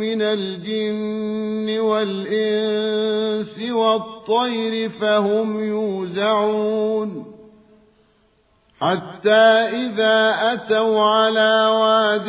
من الجن والإنس والطير فهم يوزعون. حتى إذا أتوا على واد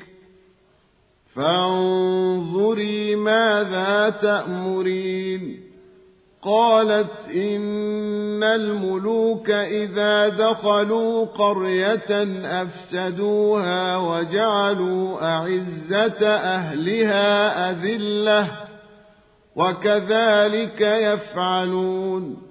فانظري ماذا تأمرين قالت إن الملوك إذا دخلوا قرية أفسدوها وجعلوا أعزة أهلها أذلة وكذلك يفعلون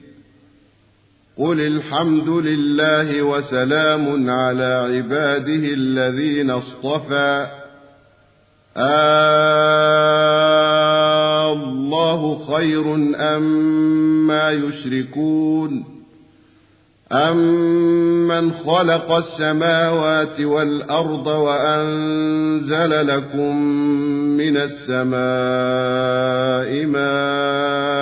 قل الحمد لله وسلام على عباده الذين اصطفى. الله خير أم ما يشركون. أمن خلق السماوات والأرض وأنزل لكم من السماء ماء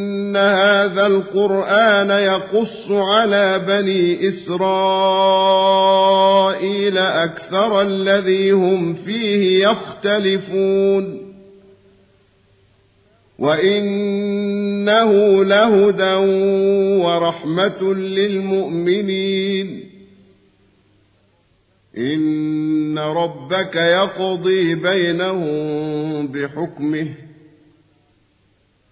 هذا القرآن يقص على بني إسرائيل أكثر الذي هم فيه يختلفون وإنه لهدى ورحمة للمؤمنين إن ربك يقضي بينهم بحكمه